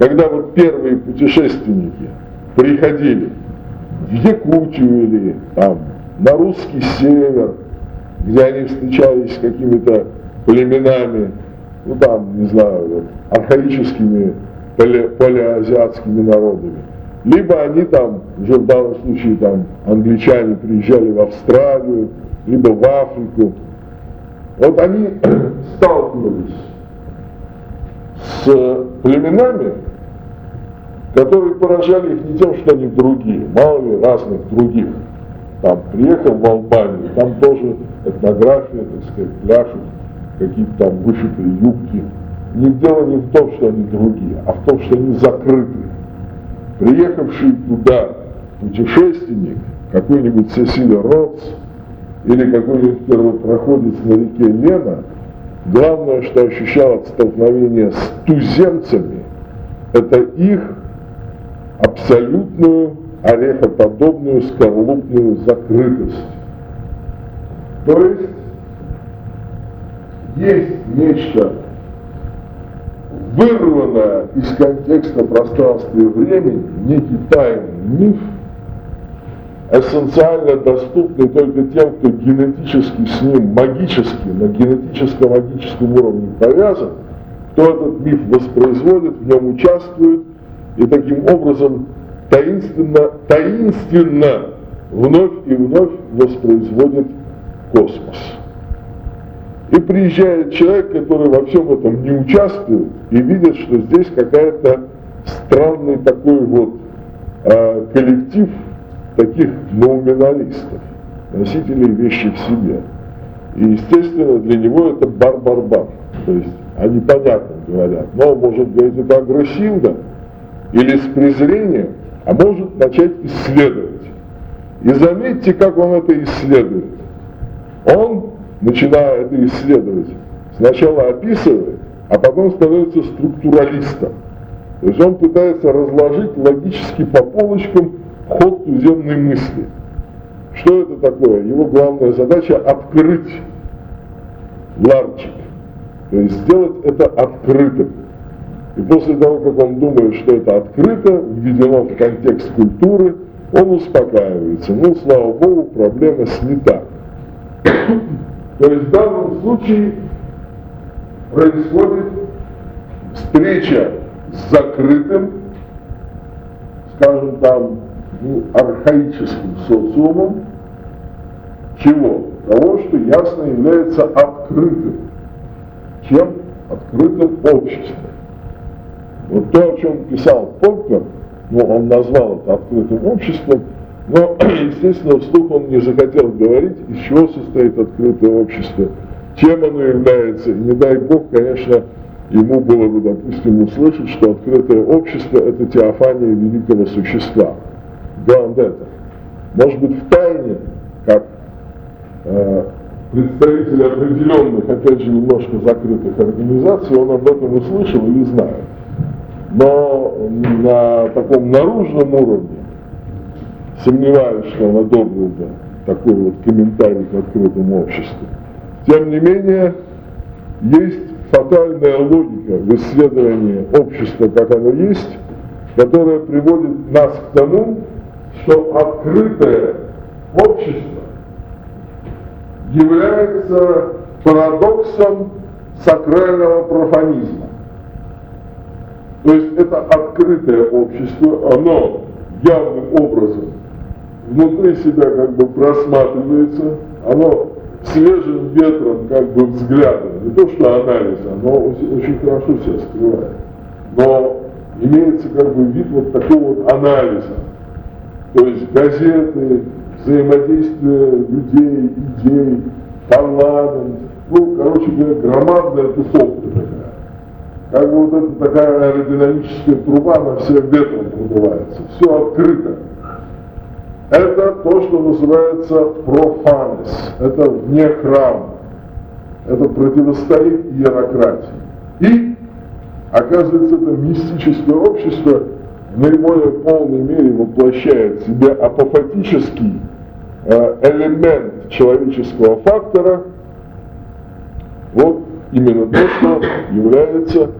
когда вот первые путешественники приходили в Якутию или там на русский север, где они встречались с какими-то племенами, ну там, не знаю, архаическими полиазиатскими народами. Либо они там, уже в данном случае там англичане приезжали в Австралию, либо в Африку. Вот они сталкивались с племенами, которые поражали их не тем, что они другие, мало ли разных других. Там приехал в Албанию, там тоже этнография, так сказать, пляшут, какие-то там вышитые юбки. Не дело не в том, что они другие, а в том, что они закрыты. Приехавший туда путешественник, какой-нибудь Сесилия Ротс или какой-нибудь первопроходец на реке Лена, главное, что ощущал от столкновения с туземцами, это их абсолютную орехоподобную скорлупную закрытость. То есть есть нечто вырванное из контекста пространства и времени, некий тайный миф, эссенциально доступный только тем, кто генетически с ним магически, на генетическо-магическом уровне повязан, кто этот миф воспроизводит, в нем участвует и таким образом таинственно, таинственно вновь и вновь воспроизводит космос. И приезжает человек, который во всем этом не участвует, и видит, что здесь какая-то странный такой вот э, коллектив таких номиналистов, носителей вещи в себе. И, естественно, для него это бар-бар-бар. То есть они понятно говорят, но может говорить это агрессивно или с презрением, а может начать исследовать. И заметьте, как он это исследует. Он, начиная это исследовать, сначала описывает, а потом становится структуралистом. То есть он пытается разложить логически по полочкам ход туземной мысли. Что это такое? Его главная задача открыть ларчик, то есть сделать это открытым. И после того, как он думает, что это открыто, введено в контекст культуры, он успокаивается. Ну, слава богу, проблема снята. То есть в данном случае происходит встреча с закрытым, скажем там, ну, архаическим социумом, чего? Того, что ясно является открытым. Чем? Открытым обществом. Вот то, о чем писал Фолкнер, ну, он назвал это открытым обществом, но, естественно, вслух он не захотел говорить, из чего состоит открытое общество, чем оно является. И не дай бог, конечно, ему было бы, допустим, услышать, что открытое общество – это теофания великого существа. Главное это. Может быть, в тайне, как э, представитель определенных, опять же, немножко закрытых организаций, он об этом услышал или знает но на таком наружном уровне сомневаюсь, что он одобрил бы такой вот комментарий к открытому обществу. Тем не менее, есть фатальная логика в исследовании общества, как оно есть, которая приводит нас к тому, что открытое общество является парадоксом сакрального профанизма. То есть это открытое общество, оно явным образом внутри себя как бы просматривается, оно свежим ветром как бы взглядом, не то что анализ, оно очень хорошо себя скрывает, но имеется как бы вид вот такого вот анализа, то есть газеты, взаимодействие людей, идей, парламент, ну, короче говоря, громадная тусовка как бы вот эта такая аэродинамическая труба, она все ветром продувается, все открыто. Это то, что называется профанес, это вне храма, это противостоит иерократии. И, оказывается, это мистическое общество в наиболее полной мере воплощает в себе апофатический э, элемент человеческого фактора, вот именно то, что является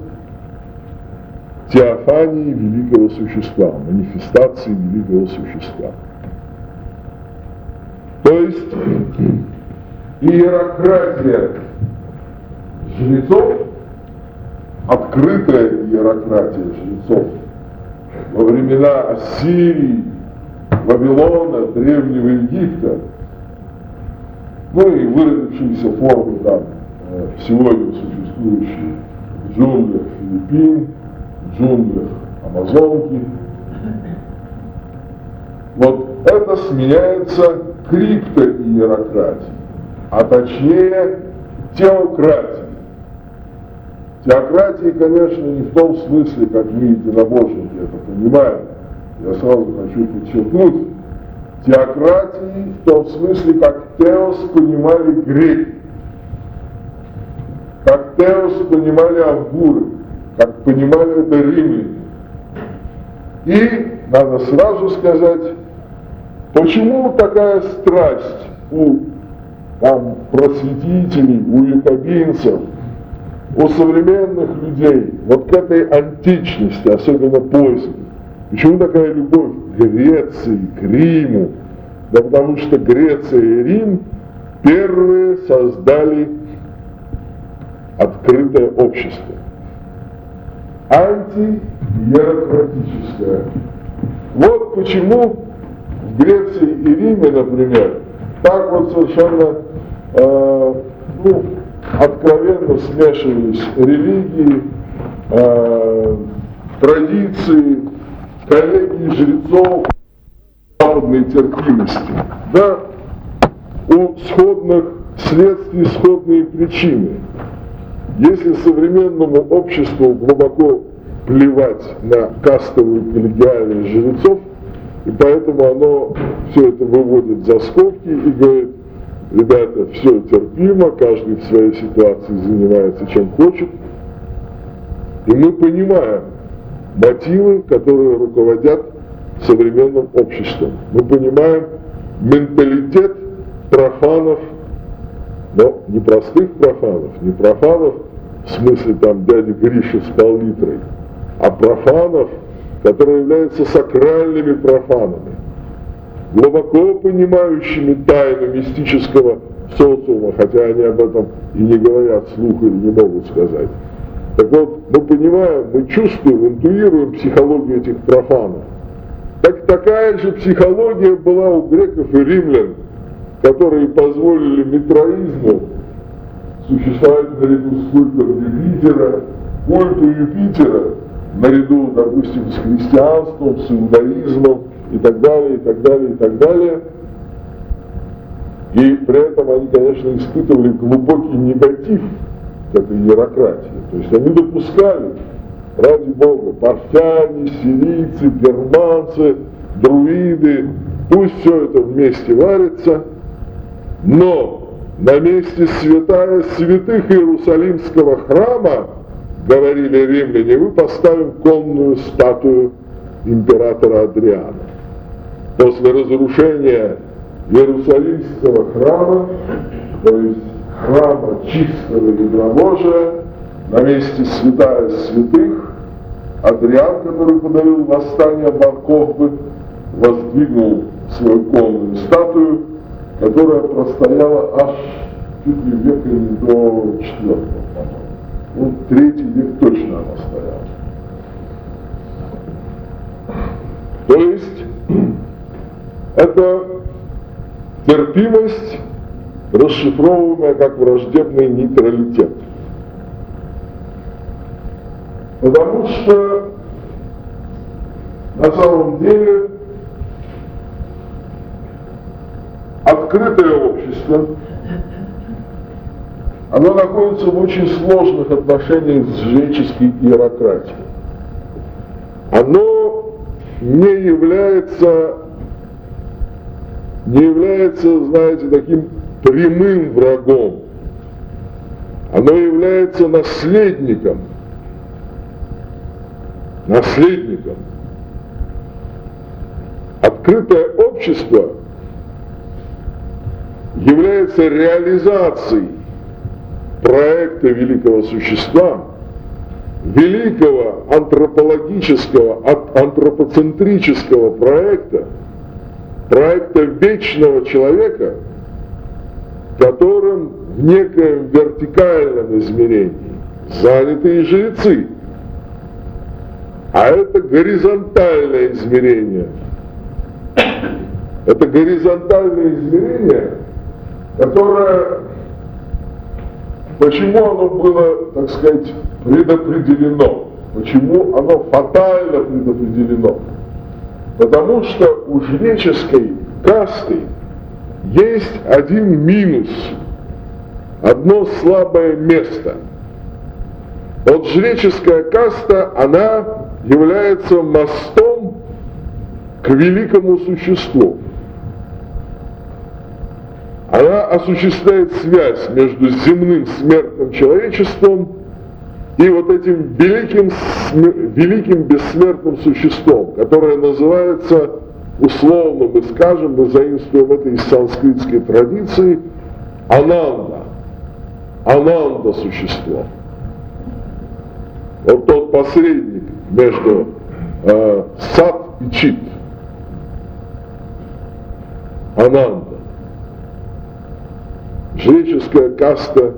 теофании великого существа, манифестации великого существа. То есть иерократия жрецов, открытая иерократия жрецов во времена Ассирии, Вавилона, Древнего Египта, ну и выразившиеся формы там сегодня существующие в джунглях Филиппин, в джунглях Амазонки. Вот это сменяется криптоиерократией, а точнее теократией. Теократии, конечно, не в том смысле, как мы, единобожники, это понимаем. Я сразу хочу подчеркнуть, теократии в том смысле, как Теос понимали греки, как Теос понимали авгуры, как понимали это римляне. И надо сразу сказать, почему такая страсть у там, просветителей, у якобинцев, у современных людей, вот к этой античности, особенно поздней. Почему такая любовь к Греции, к Риму? Да потому что Греция и Рим первые создали открытое общество. Антиерократическое. Вот почему в Греции и Риме, например, так вот совершенно э, ну, откровенно смешивались религии, э, традиции, коллегии жрецов, западной терпимости. Да, у сходных следствий сходные причины. Если современному обществу глубоко плевать на кастовую коллегиальность жрецов, и поэтому оно все это выводит за скобки и говорит, ребята, все терпимо, каждый в своей ситуации занимается чем хочет. И мы понимаем мотивы, которые руководят современным обществом. Мы понимаем менталитет профанов, но не простых профанов, не профанов в смысле там дяди Гриша с пол-литрой, а профанов, которые являются сакральными профанами глубоко понимающими тайну мистического социума, хотя они об этом и не говорят вслух или не могут сказать. Так вот, мы понимаем, мы чувствуем, интуируем психологию этих профанов. Так такая же психология была у греков и римлян, которые позволили митроизму существовать наряду с культом Юпитера, культу Юпитера, наряду, допустим, с христианством, с иудаизмом, и так далее, и так далее, и так далее. И при этом они, конечно, испытывали глубокий негатив к этой иерократии. То есть они допускали, ради Бога, парфяне, сирийцы, германцы, друиды, пусть все это вместе варится, но на месте святая святых Иерусалимского храма, говорили римляне, мы поставим конную статую императора Адриана. После разрушения Иерусалимского храма, то есть храма чистого единобожия, на месте святая святых, Адриан, который подавил восстание Барковбы, воздвигнул свою конную статую, которая простояла аж чуть ли века не до четвертого, по-моему. Ну, третий век точно она стояла. То есть это терпимость, расшифровываемая как враждебный нейтралитет. Потому что на самом деле открытое общество, оно находится в очень сложных отношениях с жреческой иерократией. Оно не является не является, знаете, таким прямым врагом. Оно является наследником. Наследником. Открытое общество является реализацией проекта великого существа, великого антропологического, антропоцентрического проекта, проекта вечного человека, которым в некоем вертикальном измерении заняты и жрецы. А это горизонтальное измерение. Это горизонтальное измерение, которое, почему оно было, так сказать, предопределено, почему оно фатально предопределено. Потому что у жреческой касты есть один минус, одно слабое место. Вот жреческая каста, она является мостом к великому существу. Она осуществляет связь между земным смертным человечеством и вот этим великим, великим бессмертным существом, которое называется, условно мы скажем, мы заимствуем это из санскритской традиции, Ананда. Ананда существо. Вот тот посредник между э, сад и чит. Ананда. Жреческая каста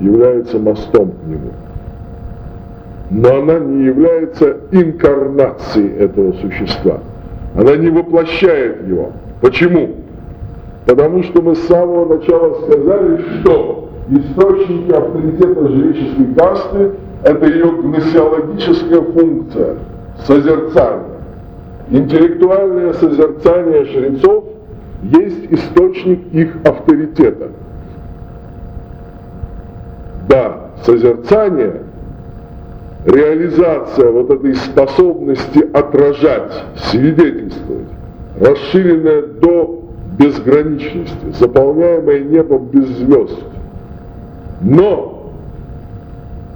является мостом к нему но она не является инкарнацией этого существа. Она не воплощает его. Почему? Потому что мы с самого начала сказали, что источники авторитета жреческой касты – это ее гносеологическая функция – созерцание. Интеллектуальное созерцание жрецов есть источник их авторитета. Да, созерцание – реализация вот этой способности отражать, свидетельствовать, расширенная до безграничности, заполняемая небом без звезд. Но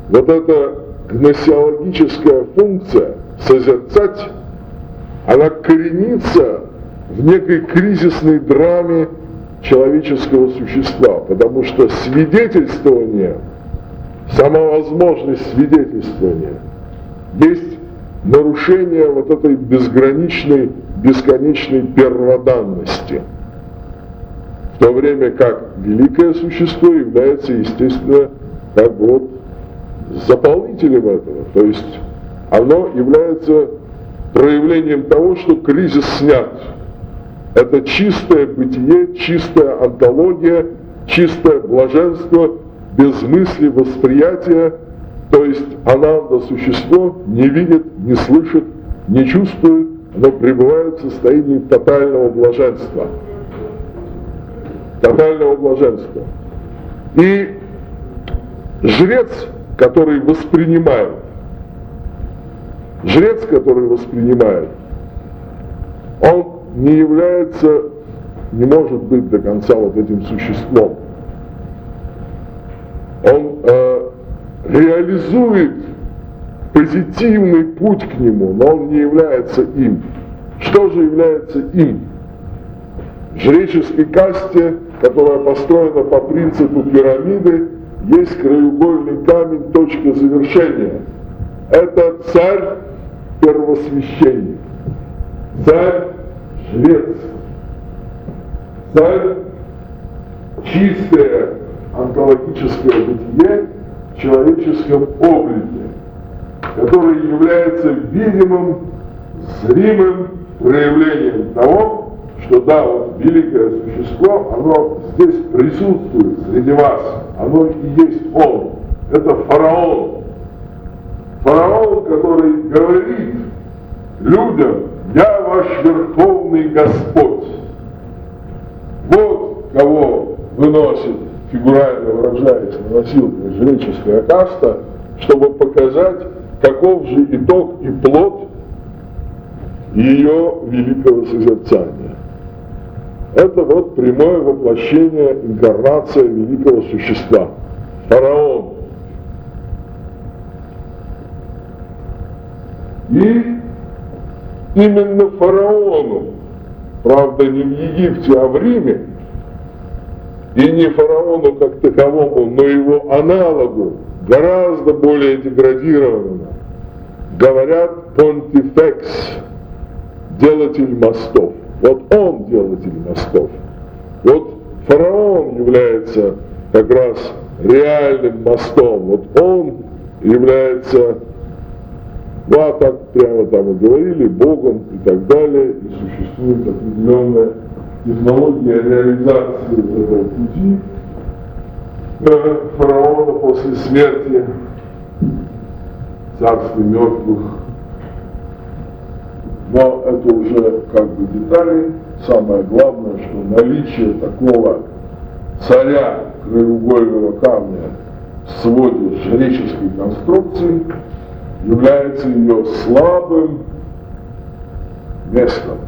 вот эта гносеологическая функция созерцать, она коренится в некой кризисной драме человеческого существа, потому что свидетельствование – сама возможность свидетельствования, есть нарушение вот этой безграничной, бесконечной перводанности. В то время как великое существо является, естественно, как бы вот заполнителем этого. То есть оно является проявлением того, что кризис снят. Это чистое бытие, чистая антология, чистое блаженство, без мысли восприятия, то есть она на существо не видит, не слышит, не чувствует, но пребывает в состоянии тотального блаженства. Тотального блаженства. И жрец, который воспринимает, жрец, который воспринимает, он не является, не может быть до конца вот этим существом он э, реализует позитивный путь к нему, но он не является им. Что же является им? Жреческой касте, которая построена по принципу пирамиды, есть краеугольный камень, точка завершения. Это царь первосвященник, царь жрец, царь чистая онтологическое бытие в человеческом облике, которое является видимым, зримым проявлением того, что да, вот великое существо, оно здесь присутствует среди вас, оно и есть он. Это фараон. Фараон, который говорит людям, я ваш верховный Господь. Вот кого выносит фигурально выражаясь, на носилках жреческая каста, чтобы показать, каков же итог и плод ее великого созерцания. Это вот прямое воплощение, инкарнация великого существа. Фараон. И именно фараону, правда не в Египте, а в Риме, и не фараону как таковому, но его аналогу, гораздо более деградированного. Говорят понтифекс, делатель мостов. Вот он делатель мостов. Вот фараон является как раз реальным мостом. Вот он является, ну а так прямо там и говорили, Богом и так далее, и существует определенная технология реализации этого пути э, фараона после смерти царства мертвых. Но это уже как бы детали. Самое главное, что наличие такого царя краеугольного камня в своде жреческой конструкции является ее слабым местом,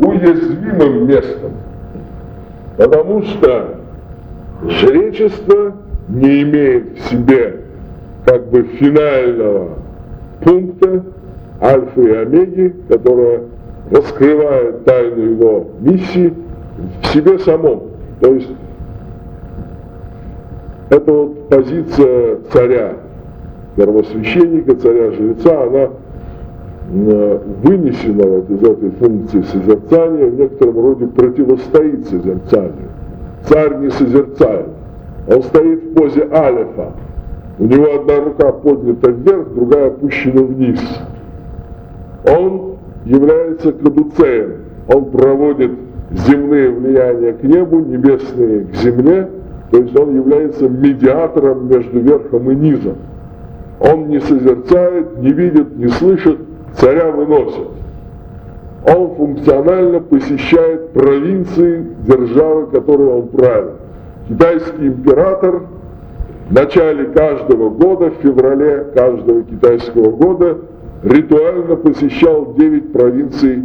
уязвимым местом, потому что жречество не имеет в себе как бы финального пункта альфа и омеги, которая раскрывает тайну его миссии в себе самом. То есть это вот позиция царя, первосвященника, царя-жреца, она вынесена вот из этой функции созерцания, в некотором роде противостоит созерцанию. Царь не созерцает, он стоит в позе алифа. У него одна рука поднята вверх, другая опущена вниз. Он является кадуцеем, он проводит земные влияния к небу, небесные к земле, то есть он является медиатором между верхом и низом. Он не созерцает, не видит, не слышит, царя выносит. Он функционально посещает провинции державы, которую он правит. Китайский император в начале каждого года, в феврале каждого китайского года, ритуально посещал 9 провинций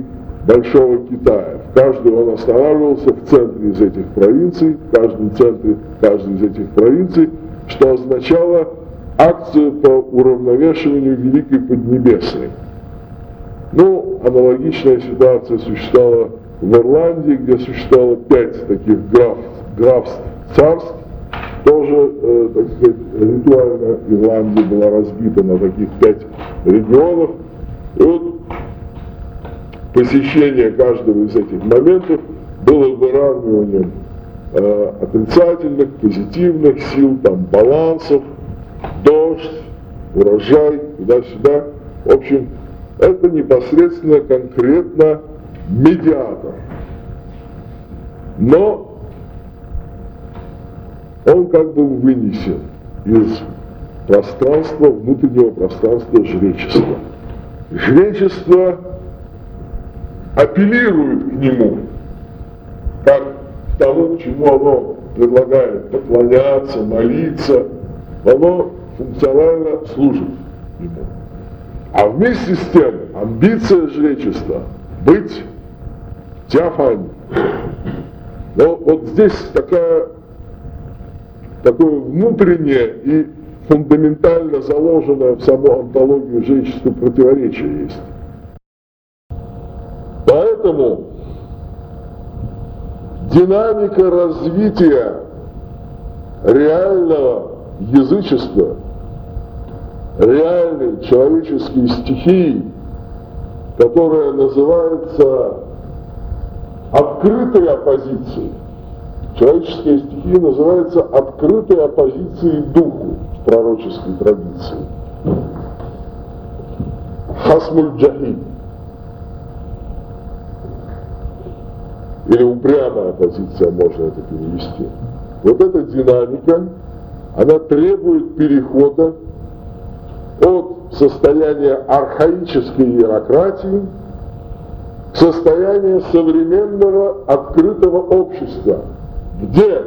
Большого Китая. В каждой он останавливался в центре из этих провинций, в каждом центре каждой из этих провинций, что означало акцию по уравновешиванию Великой Поднебесной. Ну, аналогичная ситуация существовала в Ирландии, где существовало пять таких граф, графств, царств. Тоже, э, так сказать, ритуально Ирландия была разбита на таких пять регионов. И вот посещение каждого из этих моментов было выравниванием э, отрицательных, позитивных сил, там, балансов, дождь, урожай, туда-сюда. В общем, это непосредственно, конкретно медиатор. Но он как бы вынесен из пространства, внутреннего пространства жречества. Жречество апеллирует к нему, как к тому, чему оно предлагает поклоняться, молиться, оно функционально служит ему. А вместе с тем амбиция жречества быть Тиафани. Но вот здесь такая, такое внутреннее и фундаментально заложенное в саму антологию жречества противоречие есть. Поэтому динамика развития реального язычества – реальной человеческой стихии, которая называется открытой оппозицией. Человеческая стихия называется открытой оппозицией духу в пророческой традиции. Хасмуль джахид. Или упрямая оппозиция, можно это перевести. Вот эта динамика, она требует перехода от состояния архаической иерократии к состоянию современного открытого общества, где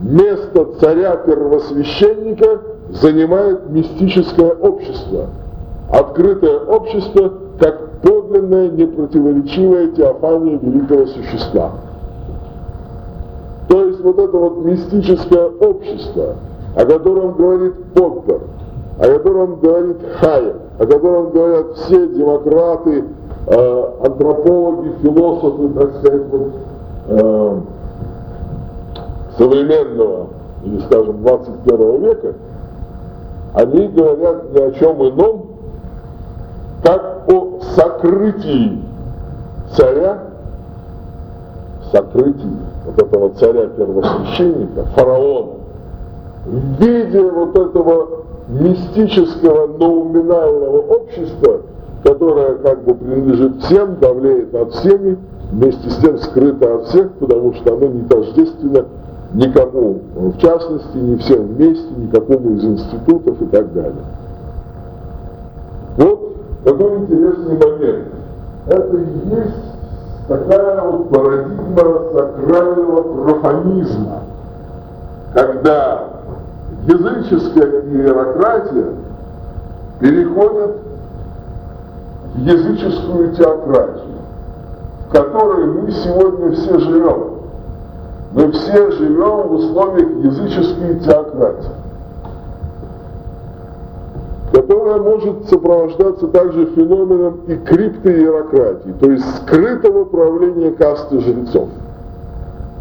место царя-первосвященника занимает мистическое общество, открытое общество как подлинная непротиворечивая теофания великого существа. То есть вот это вот мистическое общество, о котором говорит Поппер – о котором говорит Хайек, о котором говорят все демократы, э, антропологи, философы, так сказать, вот, э, современного или, скажем, 21 века, они говорят ни о чем ином, как о сокрытии царя, сокрытии вот этого царя-первосвященника, фараона, в виде вот этого мистического науминального общества, которое как бы принадлежит всем, давлеет над всеми, вместе с тем скрыто от всех, потому что оно не тождественно никому, в частности, не всем вместе, никакому из институтов и так далее. Вот какой интересный момент. Это и есть такая вот парадигма сакрального профанизма, когда языческая иерократия переходит в языческую теократию, в которой мы сегодня все живем. Мы все живем в условиях языческой теократии, которая может сопровождаться также феноменом и криптоиерократии, то есть скрытого правления касты жрецов.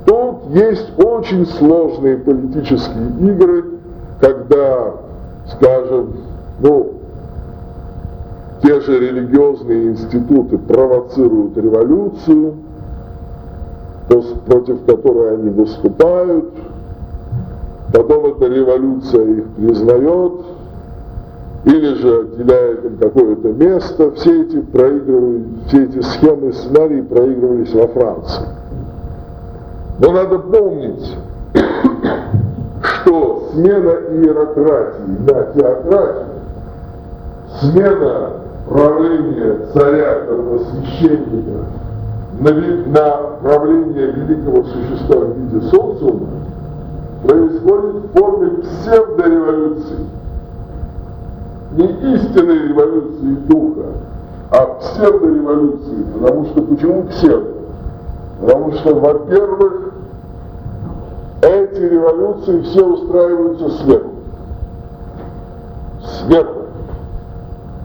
Тут есть очень сложные политические игры, когда, скажем, ну, те же религиозные институты провоцируют революцию, против которой они выступают, потом эта революция их признает, или же отделяет им какое-то место. Все эти, проигрывали, все эти схемы и сценарии проигрывались во Франции. Но надо помнить, что смена иерократии на теократию, смена правления царя, первосвященника на, на правление великого существа в виде социума происходит в форме псевдореволюции. Не истинной революции духа, а псевдореволюции. Потому что почему псевдо? Потому что, во-первых, эти революции все устраиваются сверху. Сверху.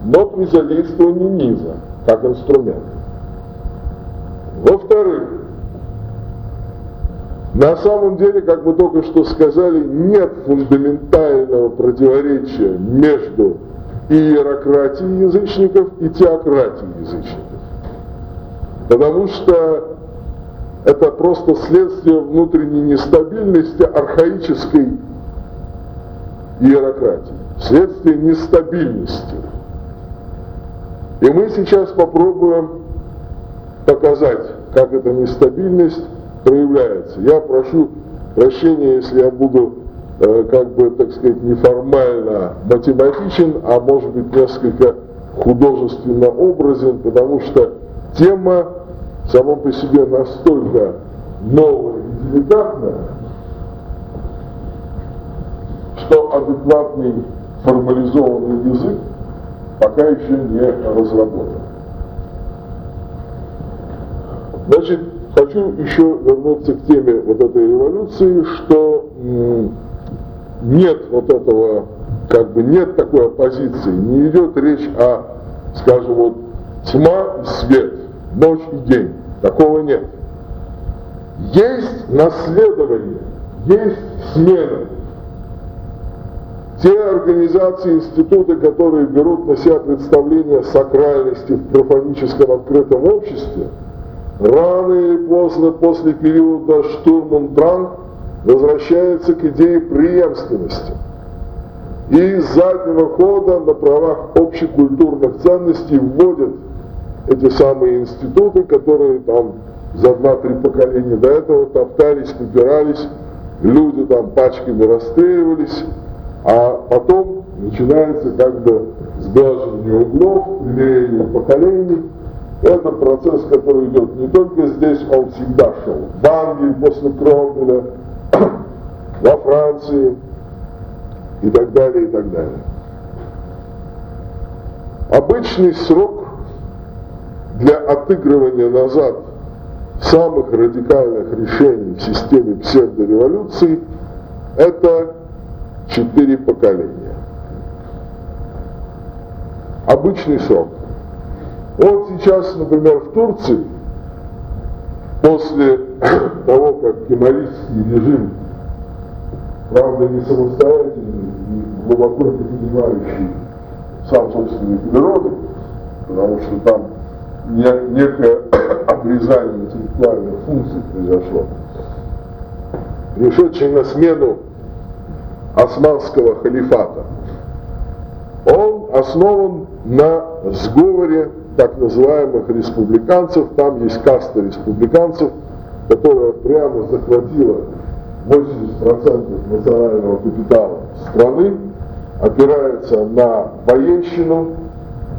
Но при задействовании низа, как инструмент. Во-вторых, на самом деле, как мы только что сказали, нет фундаментального противоречия между иерократией язычников и теократией язычников. Потому что это просто следствие внутренней нестабильности архаической иерократии, следствие нестабильности. И мы сейчас попробуем показать, как эта нестабильность проявляется. Я прошу прощения, если я буду, э, как бы, так сказать, неформально математичен, а может быть несколько художественно образен, потому что тема сама по себе настолько новая и деликатная, что адекватный формализованный язык пока еще не разработан. Значит, хочу еще вернуться к теме вот этой революции, что нет вот этого, как бы нет такой оппозиции, не идет речь о, скажем, вот тьма и свет, ночь и день. Такого нет. Есть наследование, есть смена. Те организации, институты, которые берут на себя представление сакральности в профаническом открытом обществе – рано или поздно после периода штурмунтран возвращается к идее преемственности. И из заднего хода на правах общекультурных ценностей вводят эти самые институты, которые там за два-три поколения до этого топтались, попирались, люди там пачками расстреливались, а потом начинается как бы сглаживание углов, примирение поколений, это процесс, который идет не только здесь, он всегда шел. В Англии после Кромвеля, во Франции и так далее, и так далее. Обычный срок для отыгрывания назад самых радикальных решений в системе псевдореволюции – это четыре поколения. Обычный срок. Вот сейчас, например, в Турции, после того, как кемалистский режим, правда не самостоятельный, и глубоко не понимающий сам собственной природы, потому что там некое обрезание интеллектуальных функций произошло, пришедший на смену османского халифата. Он основан на сговоре так называемых республиканцев, там есть каста республиканцев, которая прямо захватила 80% национального капитала страны, опирается на военщину,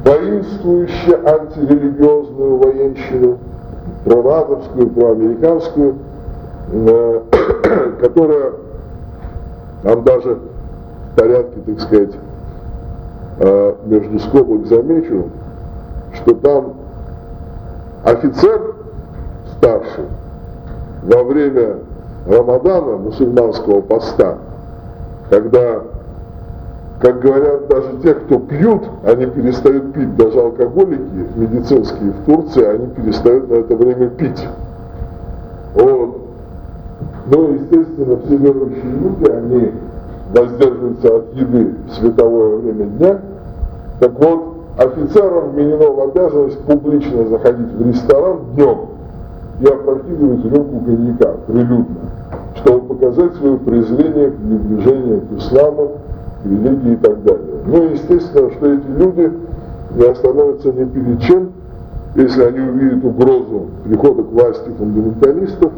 воинствующую антирелигиозную военщину, пронатовскую, проамериканскую, э, которая там даже в порядке, так сказать, э, между скобок замечу, что там офицер старший во время Рамадана, мусульманского поста, когда, как говорят даже те, кто пьют, они перестают пить, даже алкоголики медицинские в Турции, они перестают на это время пить. Вот. Но, естественно, все верующие люди, они воздерживаются от еды в световое время дня. Так вот, офицерам вменено в обязанность публично заходить в ресторан днем и опрокидывать рюмку коньяка прилюдно, чтобы показать свое презрение, к исламу, к религии и так далее. Ну естественно, что эти люди не остановятся ни перед чем, если они увидят угрозу прихода к власти фундаменталистов,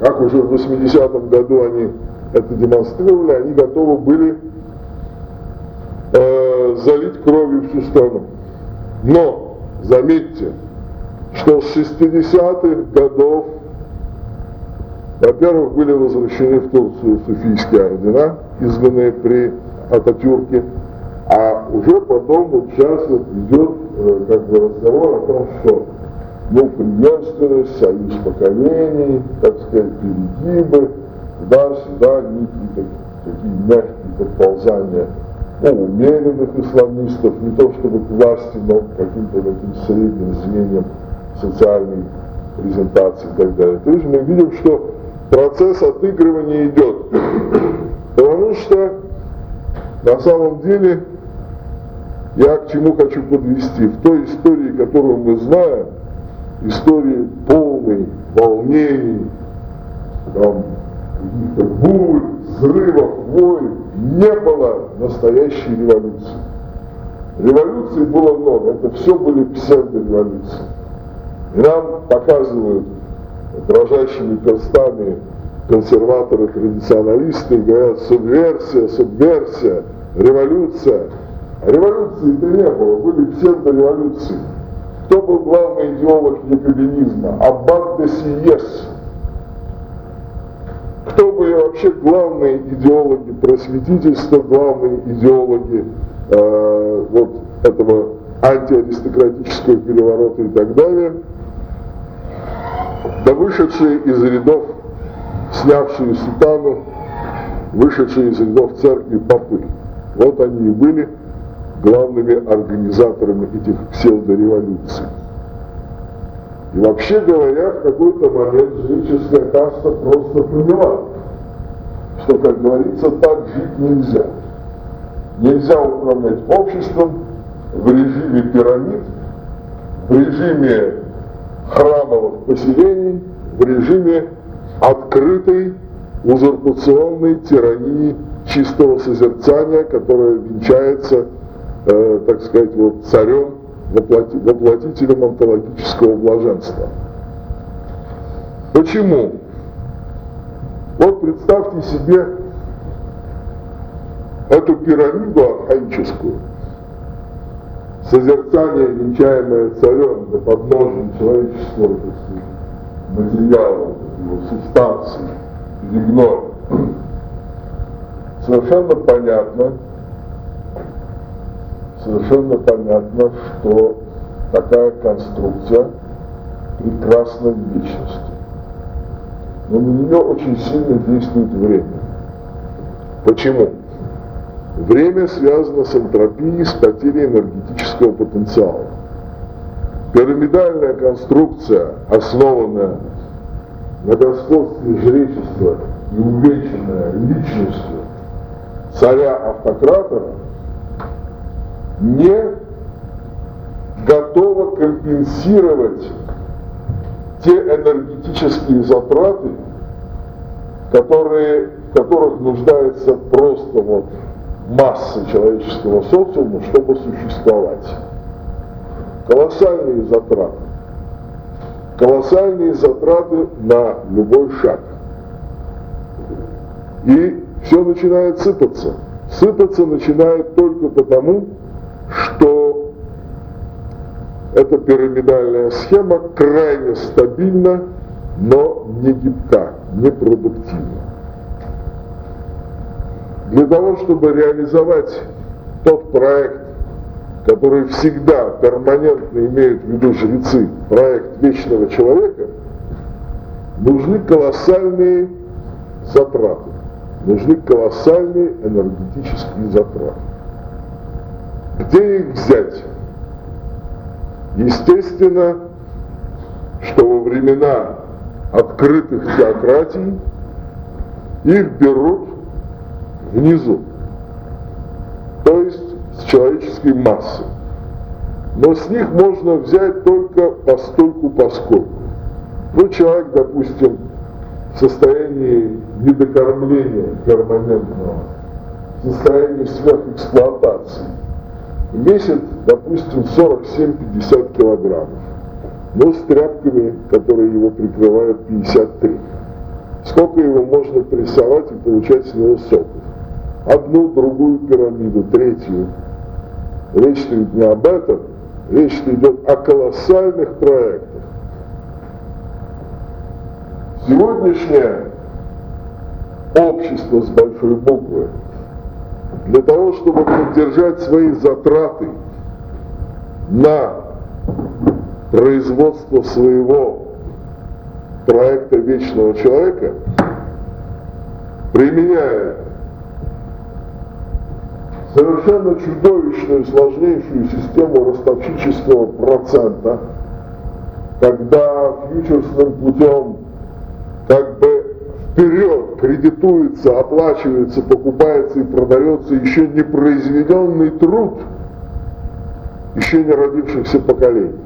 как уже в 80-м году они это демонстрировали, они готовы были э, залить кровью всю страну. Но, заметьте, что с 60-х годов, во-первых, были возвращены в Турцию суфийские ордена, изгнанные при Ататюрке, а уже потом вот сейчас вот идет э, как бы разговор о том, что ну, преемственность, союз поколений, так сказать, перегибы, туда-сюда, некие такие мягкие подползания ну, умеренных исламистов, не то чтобы к власти, но каким-то таким средним звеньям социальной презентации и так далее. То есть мы видим, что процесс отыгрывания идет. Потому что на самом деле я к чему хочу подвести. В той истории, которую мы знаем, истории полной волнений, там, бурь, взрывов, войн, не было настоящей революции. Революций было много, это все были псевдореволюции. И нам показывают дрожащими перстами консерваторы, традиционалисты, говорят субверсия, субверсия, революция. А революции-то не было, были псевдореволюции. Кто был главный идеолог якобинизма? Аббат де Сиес. Кто были вообще главные идеологи просветительства, главные идеологи э, вот этого антиаристократического переворота и так далее? Да вышедшие из рядов, снявшие сутану, вышедшие из рядов церкви попы. Вот они и были главными организаторами этих псевдореволюций. И вообще говоря, в какой-то момент жреческая каста просто поняла, что, как говорится, так жить нельзя. Нельзя управлять обществом в режиме пирамид, в режиме храмовых поселений, в режиме открытой узурпационной тирании чистого созерцания, которая венчается э, так сказать, вот царем, воплоти, воплотителем онтологического блаженства. Почему? Вот представьте себе эту пирамиду архаическую, созерцание, венчаемое царем до подножия человеческого материала, субстанции, легной. Совершенно понятно, совершенно понятно, что такая конструкция прекрасна в вечности. Но на нее очень сильно действует время. Почему? Время связано с энтропией, с потерей энергетического потенциала. Пирамидальная конструкция, основанная на господстве жречества и увенчанная личностью царя-автократора не готова компенсировать те энергетические затраты, которые, в которых нуждается просто вот масса человеческого социума, чтобы существовать. Колоссальные затраты. Колоссальные затраты на любой шаг. И все начинает сыпаться. Сыпаться начинает только потому, что эта пирамидальная схема крайне стабильна, но не гибка, не продуктивна. Для того, чтобы реализовать тот проект, который всегда перманентно имеют в виду жрецы, проект вечного человека, нужны колоссальные затраты, нужны колоссальные энергетические затраты. Где их взять? Естественно, что во времена открытых теократий их берут внизу, человеческой массы. Но с них можно взять только постольку поскольку. Ну, человек, допустим, в состоянии недокормления перманентного, в состоянии сверхэксплуатации, весит, допустим, 47-50 килограммов, но с тряпками, которые его прикрывают, 53. Сколько его можно прессовать и получать с него соков? Одну, другую пирамиду, третью. Речь идет не об этом, речь идет о колоссальных проектах. Сегодняшнее общество с большой буквы для того, чтобы поддержать свои затраты на производство своего проекта вечного человека, применяя совершенно чудовищную, сложнейшую систему ростовщического процента, когда фьючерсным путем как бы вперед кредитуется, оплачивается, покупается и продается еще не произведенный труд еще не родившихся поколений.